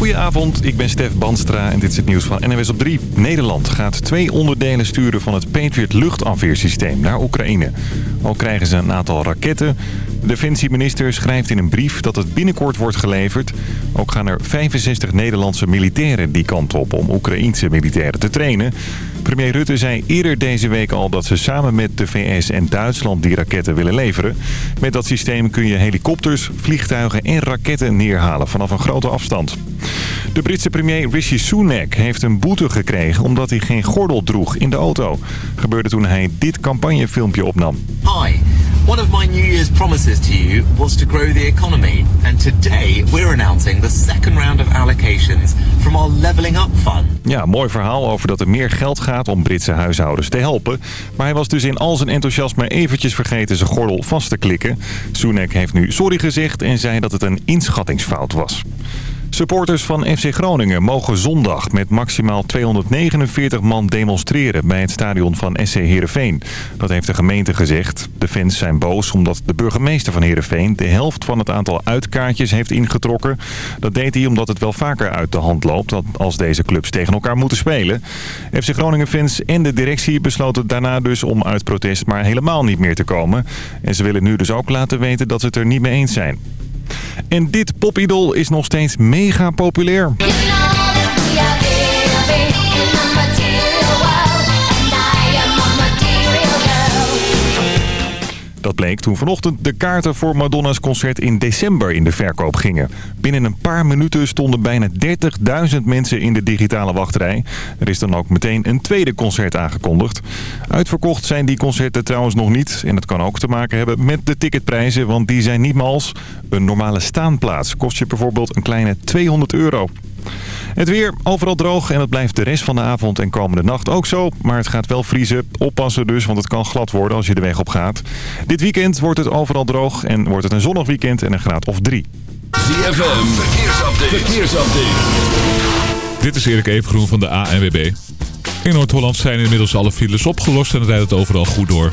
Goedenavond, ik ben Stef Banstra en dit is het nieuws van NWS op 3. Nederland gaat twee onderdelen sturen van het Patriot luchtafweersysteem naar Oekraïne. Al krijgen ze een aantal raketten. De defensieminister schrijft in een brief dat het binnenkort wordt geleverd. Ook gaan er 65 Nederlandse militairen die kant op om Oekraïense militairen te trainen. Premier Rutte zei eerder deze week al dat ze samen met de VS en Duitsland die raketten willen leveren. Met dat systeem kun je helikopters, vliegtuigen en raketten neerhalen vanaf een grote afstand. De Britse premier Rishi Sunak heeft een boete gekregen omdat hij geen gordel droeg in de auto. Gebeurde toen hij dit campagnefilmpje opnam. Hi. One of my New Year's promises to you was to grow the economy. And today we're announcing the second round of allocations from our Levelling Up Fund. Ja, mooi verhaal over dat er meer geld gaat om Britse huishoudens te helpen. Maar hij was dus in al zijn enthousiasme eventjes vergeten zijn gordel vast te klikken. Sunak heeft nu sorry gezegd en zei dat het een inschattingsfout was. Supporters van FC Groningen mogen zondag met maximaal 249 man demonstreren bij het stadion van SC Heerenveen. Dat heeft de gemeente gezegd. De fans zijn boos omdat de burgemeester van Heerenveen de helft van het aantal uitkaartjes heeft ingetrokken. Dat deed hij omdat het wel vaker uit de hand loopt als deze clubs tegen elkaar moeten spelen. FC Groningen fans en de directie besloten daarna dus om uit protest maar helemaal niet meer te komen. En ze willen nu dus ook laten weten dat ze het er niet mee eens zijn. En dit popidol is nog steeds mega populair. Dat bleek toen vanochtend de kaarten voor Madonna's concert in december in de verkoop gingen. Binnen een paar minuten stonden bijna 30.000 mensen in de digitale wachtrij. Er is dan ook meteen een tweede concert aangekondigd. Uitverkocht zijn die concerten trouwens nog niet. En dat kan ook te maken hebben met de ticketprijzen, want die zijn niet mals. Een normale staanplaats kost je bijvoorbeeld een kleine 200 euro. Het weer overal droog en het blijft de rest van de avond en komende nacht ook zo. Maar het gaat wel vriezen. Oppassen dus, want het kan glad worden als je de weg op gaat. Dit weekend wordt het overal droog en wordt het een zonnig weekend en een graad of drie. ZFM, verkeersupdate. verkeersupdate. Dit is Erik Evengroen van de ANWB. In Noord-Holland zijn inmiddels alle files opgelost en rijdt het overal goed door.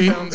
You.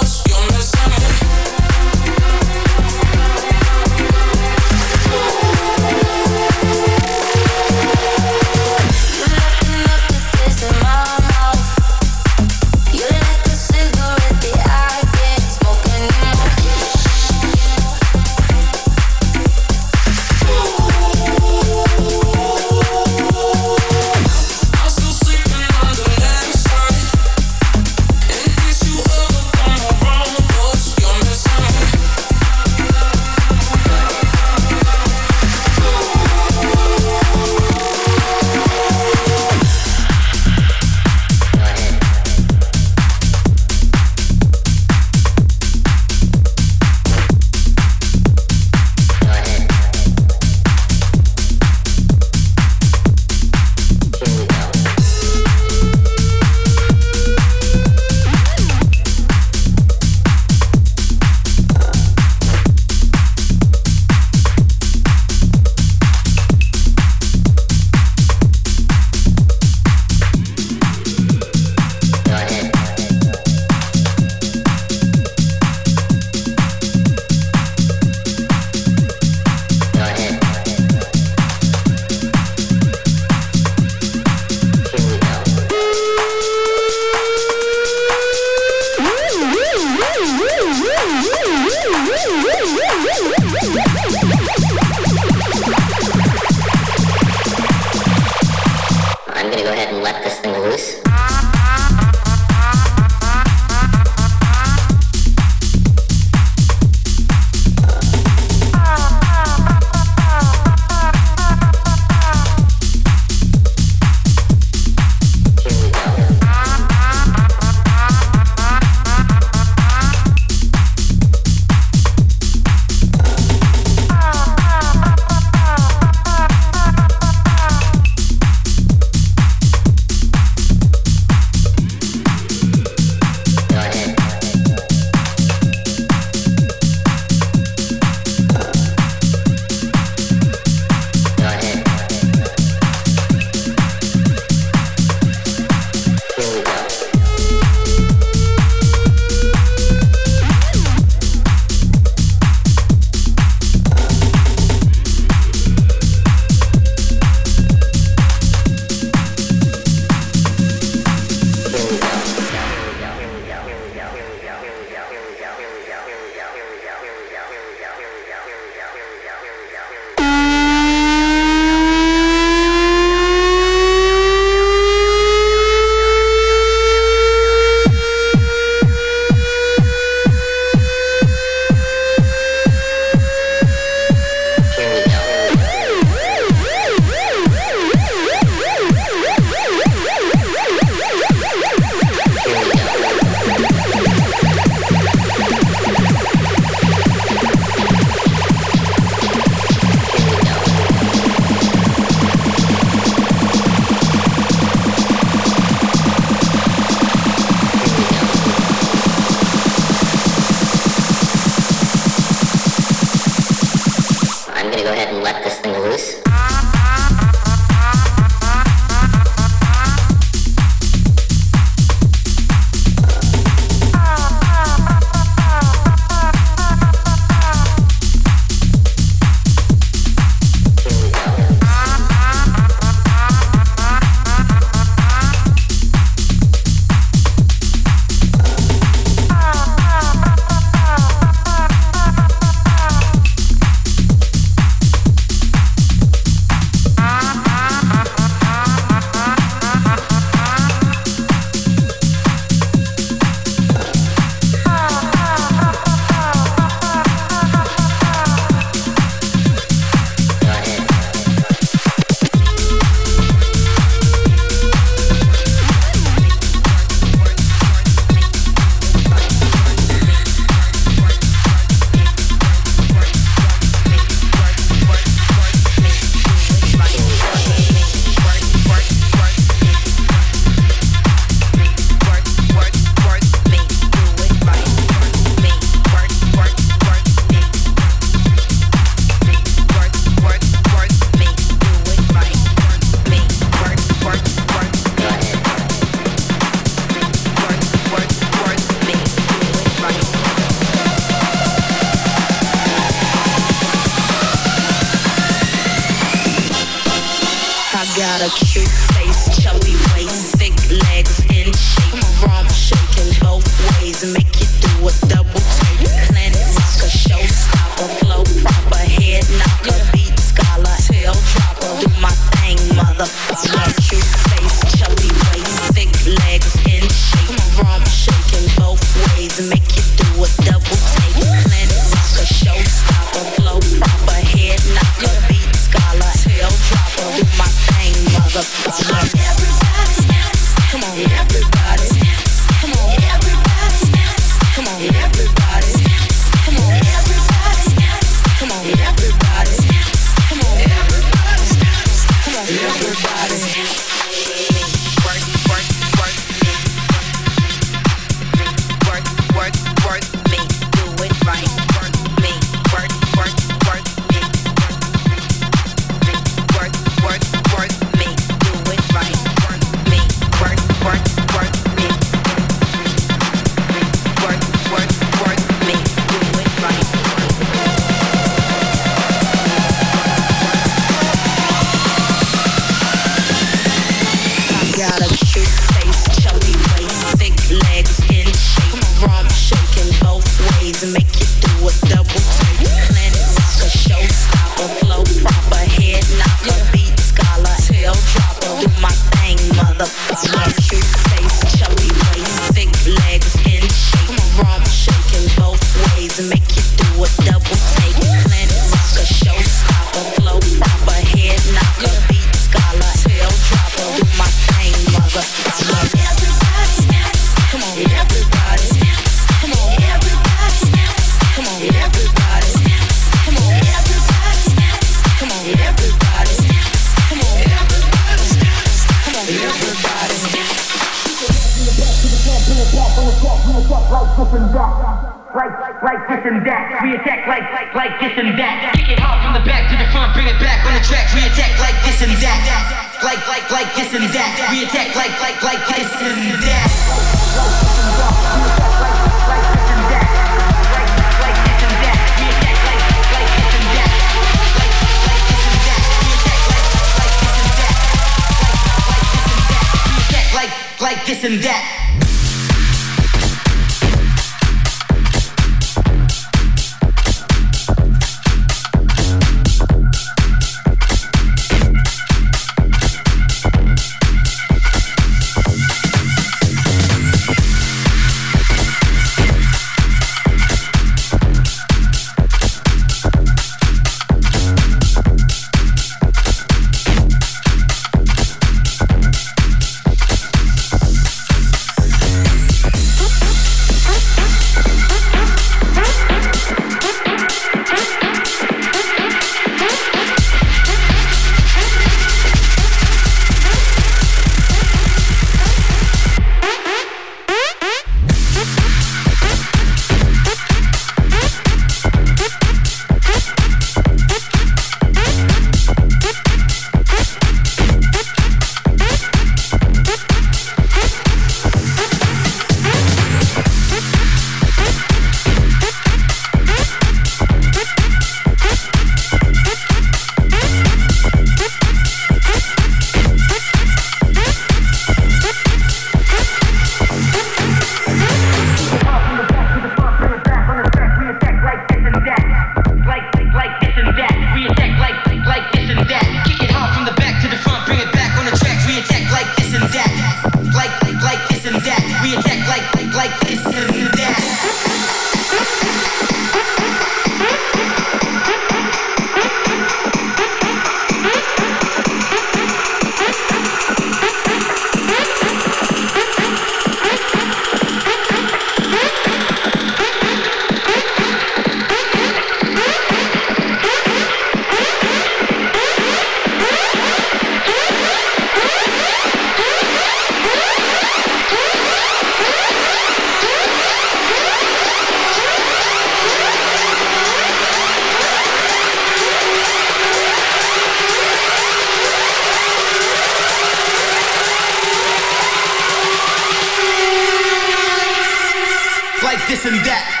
This and that.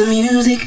The music,